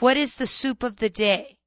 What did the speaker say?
What is the soup of the day?